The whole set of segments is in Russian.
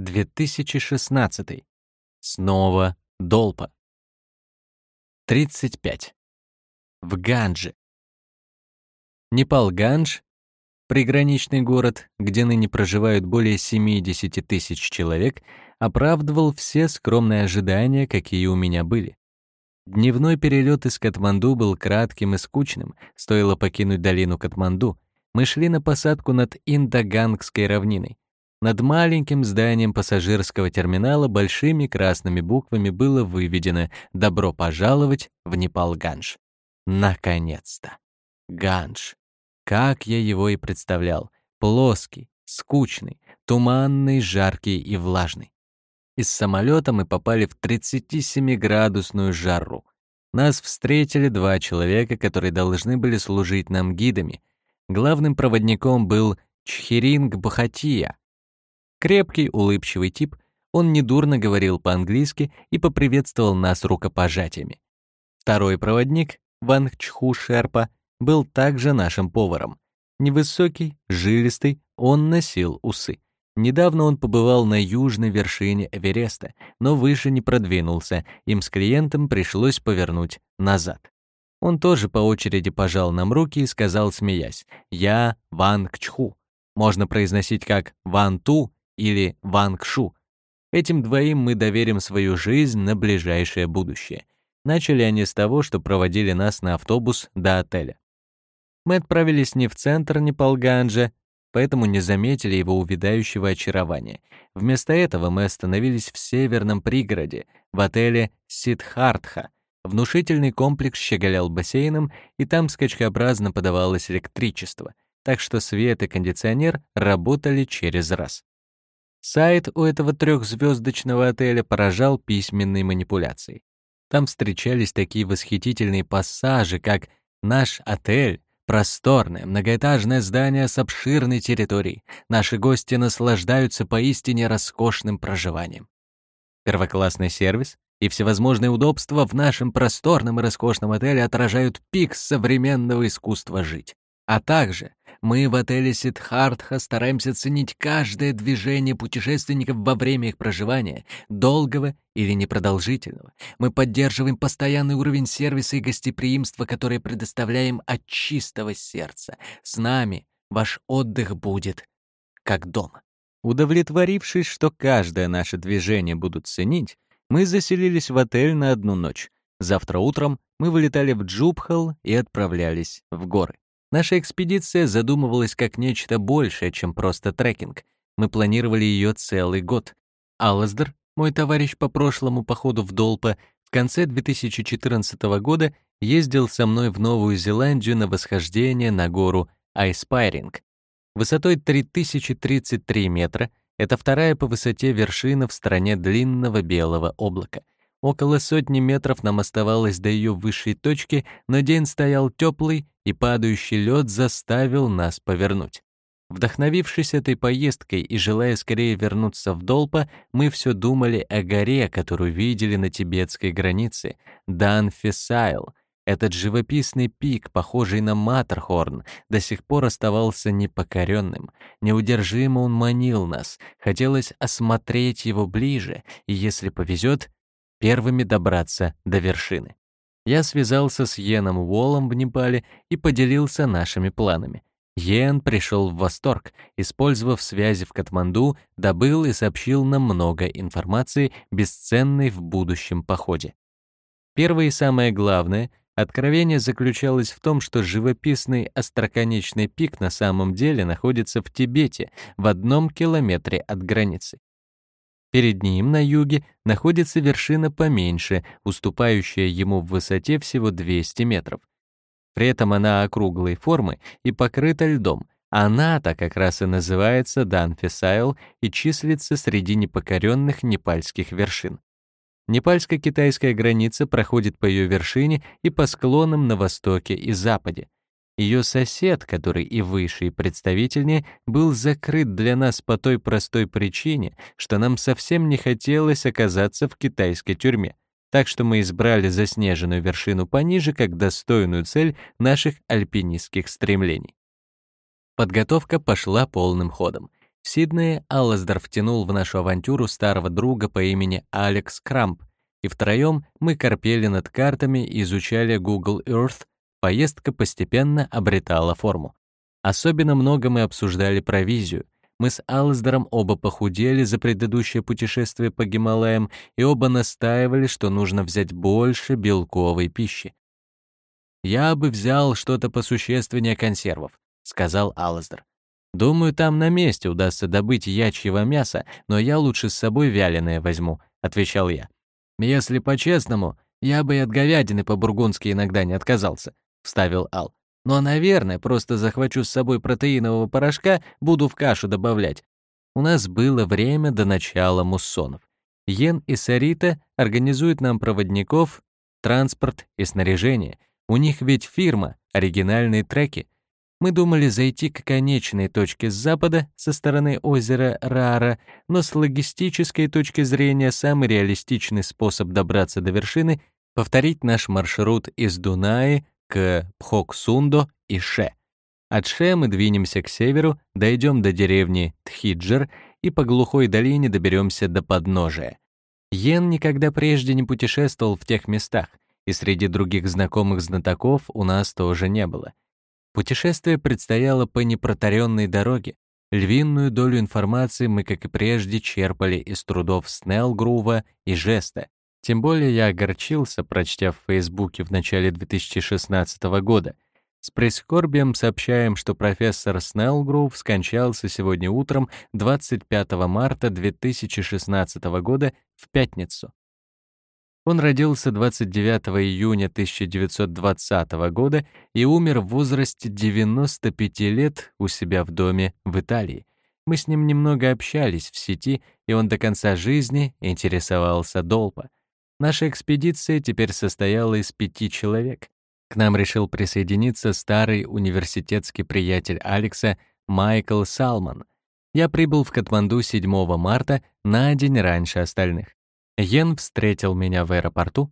2016. Снова Долпа. 35. В Ганже. Непал-Ганж, приграничный город, где ныне проживают более 70 тысяч человек, оправдывал все скромные ожидания, какие у меня были. Дневной перелет из Катманду был кратким и скучным, стоило покинуть долину Катманду. Мы шли на посадку над Индогангской равниной. Над маленьким зданием пассажирского терминала большими красными буквами было выведено «Добро пожаловать в Непал-Ганж». Наконец-то! Ганж. Как я его и представлял. Плоский, скучный, туманный, жаркий и влажный. Из самолета мы попали в 37-градусную жару. Нас встретили два человека, которые должны были служить нам гидами. Главным проводником был Чхиринг Бахатия, Крепкий, улыбчивый тип, он недурно говорил по-английски и поприветствовал нас рукопожатиями. Второй проводник, Ван Чху Шерпа, был также нашим поваром. Невысокий, жилистый, он носил усы. Недавно он побывал на южной вершине Эвереста, но выше не продвинулся, им с клиентом пришлось повернуть назад. Он тоже по очереди пожал нам руки и сказал, смеясь, «Я Ван Кчху». Можно произносить как «Ван Ту» или Ванг Шу. Этим двоим мы доверим свою жизнь на ближайшее будущее. Начали они с того, что проводили нас на автобус до отеля. Мы отправились не в центр Непалганджа, поэтому не заметили его увядающего очарования. Вместо этого мы остановились в северном пригороде, в отеле Сидхартха. Внушительный комплекс щеголял бассейном, и там скачкообразно подавалось электричество, так что свет и кондиционер работали через раз. Сайт у этого трехзвездочного отеля поражал письменной манипуляцией. Там встречались такие восхитительные пассажи, как «Наш отель», Просторное, многоэтажное здание с обширной территорией. Наши гости наслаждаются поистине роскошным проживанием. Первоклассный сервис и всевозможные удобства в нашем просторном и роскошном отеле отражают пик современного искусства жить. А также мы в отеле Сидхартха стараемся ценить каждое движение путешественников во время их проживания, долгого или непродолжительного. Мы поддерживаем постоянный уровень сервиса и гостеприимства, который предоставляем от чистого сердца. С нами ваш отдых будет как дома. Удовлетворившись, что каждое наше движение будут ценить, мы заселились в отель на одну ночь. Завтра утром мы вылетали в Джубхал и отправлялись в горы. Наша экспедиция задумывалась как нечто большее, чем просто трекинг. Мы планировали ее целый год. Аллаздер, мой товарищ по прошлому походу в Долпа, в конце 2014 года ездил со мной в Новую Зеландию на восхождение на гору Аспайринг. Высотой 3033 метра — это вторая по высоте вершина в стране длинного белого облака. Около сотни метров нам оставалось до ее высшей точки, но день стоял теплый, и падающий лед заставил нас повернуть. Вдохновившись этой поездкой и желая скорее вернуться в Долпа, мы все думали о горе, которую видели на тибетской границе, Данфисайл. Этот живописный пик, похожий на Матерхорн, до сих пор оставался непокоренным. Неудержимо он манил нас, хотелось осмотреть его ближе, и, если повезет, первыми добраться до вершины. Я связался с Йеном Уоллом в Непале и поделился нашими планами. Йен пришел в восторг, использовав связи в Катманду, добыл и сообщил нам много информации, бесценной в будущем походе. Первое и самое главное — откровение заключалось в том, что живописный остроконечный пик на самом деле находится в Тибете, в одном километре от границы. Перед ним на юге находится вершина поменьше, уступающая ему в высоте всего 200 метров. При этом она округлой формы и покрыта льдом. Она-то как раз и называется Данфисайл и числится среди непокоренных непальских вершин. Непальско-китайская граница проходит по ее вершине и по склонам на востоке и западе. Ее сосед, который и выше, и представительнее, был закрыт для нас по той простой причине, что нам совсем не хотелось оказаться в китайской тюрьме. Так что мы избрали заснеженную вершину пониже как достойную цель наших альпинистских стремлений. Подготовка пошла полным ходом. В Сиднее Аллаздер втянул в нашу авантюру старого друга по имени Алекс Крамп, и втроем мы корпели над картами и изучали Google Earth, поездка постепенно обретала форму. Особенно много мы обсуждали провизию. Мы с Аллаздером оба похудели за предыдущее путешествие по Гималаям и оба настаивали, что нужно взять больше белковой пищи. «Я бы взял что-то посущественнее консервов», — сказал Аллаздер. «Думаю, там на месте удастся добыть ячьего мяса, но я лучше с собой вяленое возьму», — отвечал я. «Если по-честному, я бы и от говядины по-бургундски иногда не отказался», — вставил Ал. «Но, наверное, просто захвачу с собой протеинового порошка, буду в кашу добавлять». У нас было время до начала муссонов. Йен и Сарита организуют нам проводников, транспорт и снаряжение. У них ведь фирма, оригинальные треки — мы думали зайти к конечной точке с запада, со стороны озера Рара, но с логистической точки зрения самый реалистичный способ добраться до вершины — повторить наш маршрут из Дунаи к Пхоксундо и Ше. От Ше мы двинемся к северу, дойдем до деревни Тхиджер и по глухой долине доберемся до подножия. Йен никогда прежде не путешествовал в тех местах, и среди других знакомых знатоков у нас тоже не было. Путешествие предстояло по непротаренной дороге. Львиную долю информации мы, как и прежде, черпали из трудов Снеллгрува и Жеста. Тем более я огорчился, прочтя в Фейсбуке в начале 2016 года. С прискорбием сообщаем, что профессор Снеллгрув скончался сегодня утром 25 марта 2016 года в пятницу. Он родился 29 июня 1920 года и умер в возрасте 95 лет у себя в доме в Италии. Мы с ним немного общались в сети, и он до конца жизни интересовался Долпа. Наша экспедиция теперь состояла из пяти человек. К нам решил присоединиться старый университетский приятель Алекса Майкл Салман. Я прибыл в Катманду 7 марта на день раньше остальных. Йен встретил меня в аэропорту.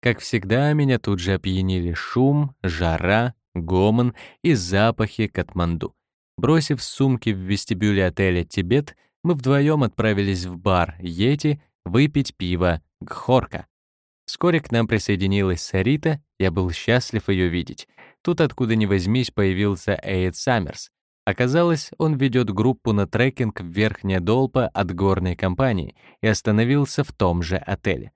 Как всегда, меня тут же опьянили шум, жара, гомон и запахи Катманду. Бросив сумки в вестибюле отеля «Тибет», мы вдвоем отправились в бар «Йети» выпить пиво «Гхорка». Вскоре к нам присоединилась Сарита, я был счастлив ее видеть. Тут, откуда ни возьмись, появился Эйд Саммерс. Оказалось, он ведет группу на трекинг в Верхняя Долпа от горной компании и остановился в том же отеле.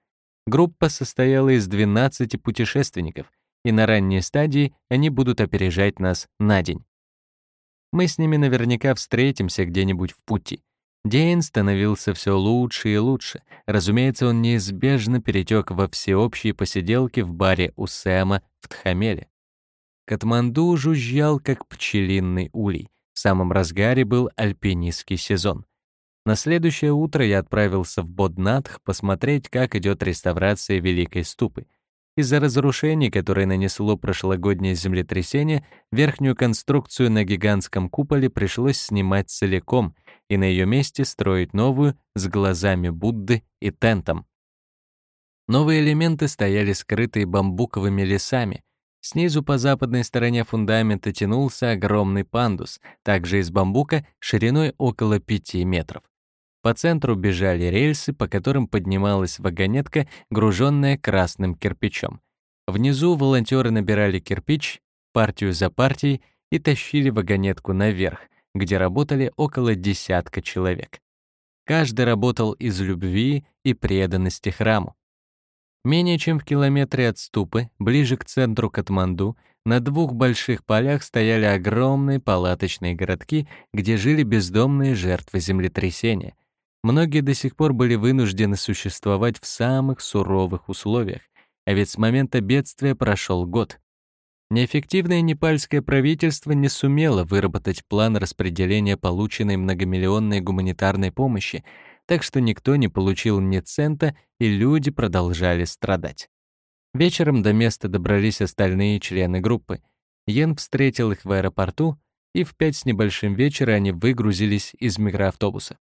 Группа состояла из 12 путешественников, и на ранней стадии они будут опережать нас на день. Мы с ними наверняка встретимся где-нибудь в пути. День становился все лучше и лучше. Разумеется, он неизбежно перетек во всеобщие посиделки в баре у Сэма в Тхамеле. Катманду жужжал, как пчелиный улей. В самом разгаре был альпинистский сезон. На следующее утро я отправился в Боднатх посмотреть, как идет реставрация Великой Ступы. Из-за разрушений, которые нанесло прошлогоднее землетрясение, верхнюю конструкцию на гигантском куполе пришлось снимать целиком и на ее месте строить новую с глазами Будды и тентом. Новые элементы стояли скрытые бамбуковыми лесами, Снизу по западной стороне фундамента тянулся огромный пандус, также из бамбука, шириной около 5 метров. По центру бежали рельсы, по которым поднималась вагонетка, груженная красным кирпичом. Внизу волонтеры набирали кирпич, партию за партией, и тащили вагонетку наверх, где работали около десятка человек. Каждый работал из любви и преданности храму. Менее чем в километре от ступы, ближе к центру Катманду, на двух больших полях стояли огромные палаточные городки, где жили бездомные жертвы землетрясения. Многие до сих пор были вынуждены существовать в самых суровых условиях, а ведь с момента бедствия прошел год. Неэффективное непальское правительство не сумело выработать план распределения полученной многомиллионной гуманитарной помощи, так что никто не получил ни цента, и люди продолжали страдать. Вечером до места добрались остальные члены группы. Йен встретил их в аэропорту, и в пять с небольшим вечера они выгрузились из микроавтобуса.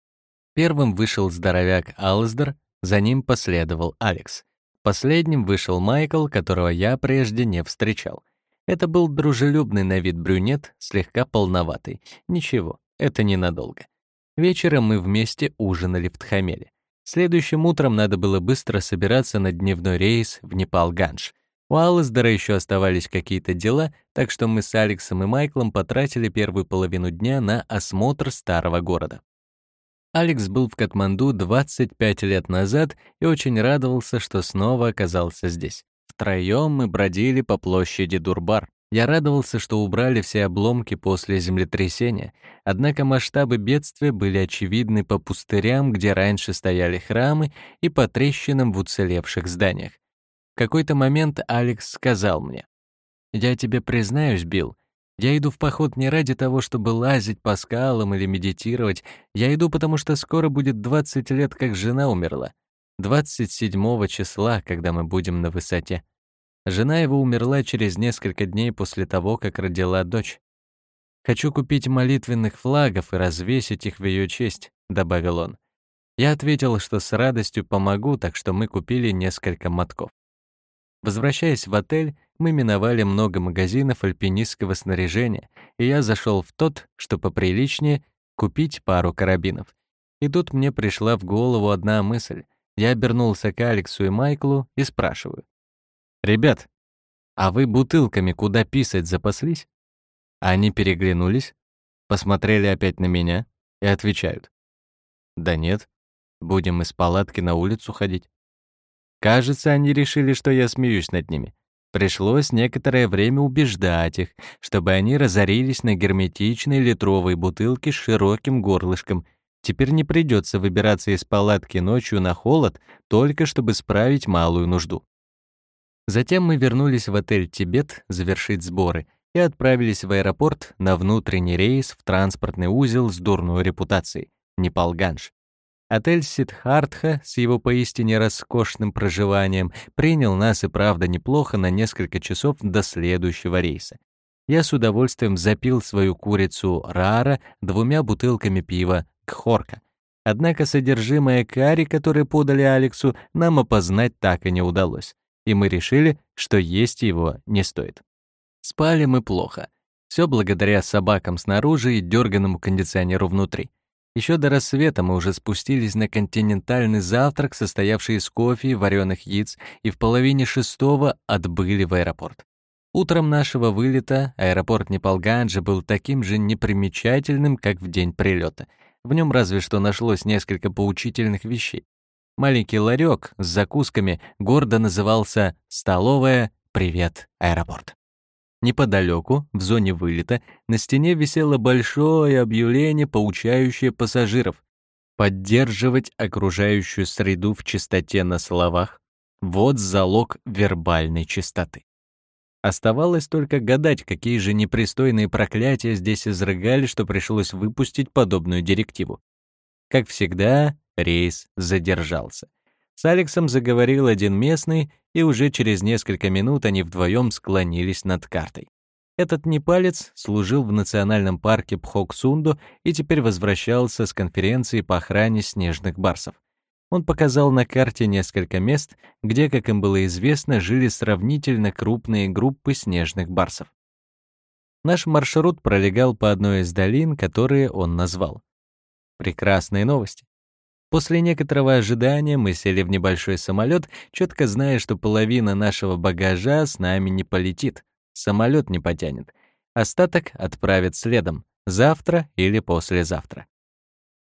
Первым вышел здоровяк Алсдер, за ним последовал Алекс. Последним вышел Майкл, которого я прежде не встречал. Это был дружелюбный на вид брюнет, слегка полноватый. Ничего, это ненадолго. Вечером мы вместе ужинали в Тхамеле. Следующим утром надо было быстро собираться на дневной рейс в Непал-Ганж. У Алласдера еще оставались какие-то дела, так что мы с Алексом и Майклом потратили первую половину дня на осмотр старого города. Алекс был в Катманду 25 лет назад и очень радовался, что снова оказался здесь. Втроем мы бродили по площади Дурбар. Я радовался, что убрали все обломки после землетрясения, однако масштабы бедствия были очевидны по пустырям, где раньше стояли храмы, и по трещинам в уцелевших зданиях. В какой-то момент Алекс сказал мне, «Я тебе признаюсь, Билл, я иду в поход не ради того, чтобы лазить по скалам или медитировать. Я иду, потому что скоро будет 20 лет, как жена умерла. 27 числа, когда мы будем на высоте. Жена его умерла через несколько дней после того, как родила дочь. «Хочу купить молитвенных флагов и развесить их в ее честь», — добавил он. Я ответил, что с радостью помогу, так что мы купили несколько мотков. Возвращаясь в отель, мы миновали много магазинов альпинистского снаряжения, и я зашел в тот, что поприличнее, купить пару карабинов. И тут мне пришла в голову одна мысль. Я обернулся к Алексу и Майклу и спрашиваю. «Ребят, а вы бутылками куда писать запаслись?» Они переглянулись, посмотрели опять на меня и отвечают. «Да нет, будем из палатки на улицу ходить». Кажется, они решили, что я смеюсь над ними. Пришлось некоторое время убеждать их, чтобы они разорились на герметичной литровой бутылке с широким горлышком. Теперь не придется выбираться из палатки ночью на холод, только чтобы справить малую нужду. Затем мы вернулись в отель «Тибет» завершить сборы и отправились в аэропорт на внутренний рейс в транспортный узел с дурной репутацией — Непалганж. Отель Сидхартха с его поистине роскошным проживанием принял нас и правда неплохо на несколько часов до следующего рейса. Я с удовольствием запил свою курицу рара двумя бутылками пива Кхорка. Однако содержимое карри, которое подали Алексу, нам опознать так и не удалось и мы решили, что есть его не стоит. Спали мы плохо. Все благодаря собакам снаружи и дерганному кондиционеру внутри. Еще до рассвета мы уже спустились на континентальный завтрак, состоявший из кофе и вареных яиц, и в половине шестого отбыли в аэропорт. Утром нашего вылета аэропорт Непалганджи был таким же непримечательным, как в день прилета. В нем разве что нашлось несколько поучительных вещей. Маленький ларек с закусками гордо назывался «Столовая Привет, аэропорт». Неподалеку, в зоне вылета, на стене висело большое объявление, поучающее пассажиров поддерживать окружающую среду в чистоте на словах — вот залог вербальной чистоты. Оставалось только гадать, какие же непристойные проклятия здесь изрыгали, что пришлось выпустить подобную директиву. Как всегда, Рейс задержался. С Алексом заговорил один местный, и уже через несколько минут они вдвоем склонились над картой. Этот непалец служил в национальном парке Пхоксунду и теперь возвращался с конференции по охране снежных барсов. Он показал на карте несколько мест, где, как им было известно, жили сравнительно крупные группы снежных барсов. Наш маршрут пролегал по одной из долин, которые он назвал. Прекрасные новости. После некоторого ожидания мы сели в небольшой самолет, четко зная, что половина нашего багажа с нами не полетит. Самолет не потянет. Остаток отправят следом, завтра или послезавтра.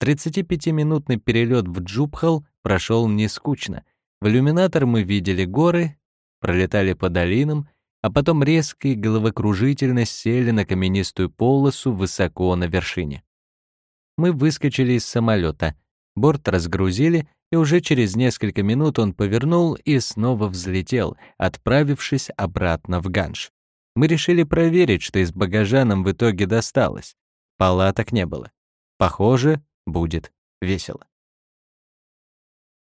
35-минутный перелет в Джубхал прошел не скучно. В иллюминатор мы видели горы, пролетали по долинам, а потом резко и головокружительно сели на каменистую полосу высоко на вершине. Мы выскочили из самолета — Борт разгрузили, и уже через несколько минут он повернул и снова взлетел, отправившись обратно в Ганш. Мы решили проверить, что из багажа нам в итоге досталось. Палаток не было. Похоже, будет весело.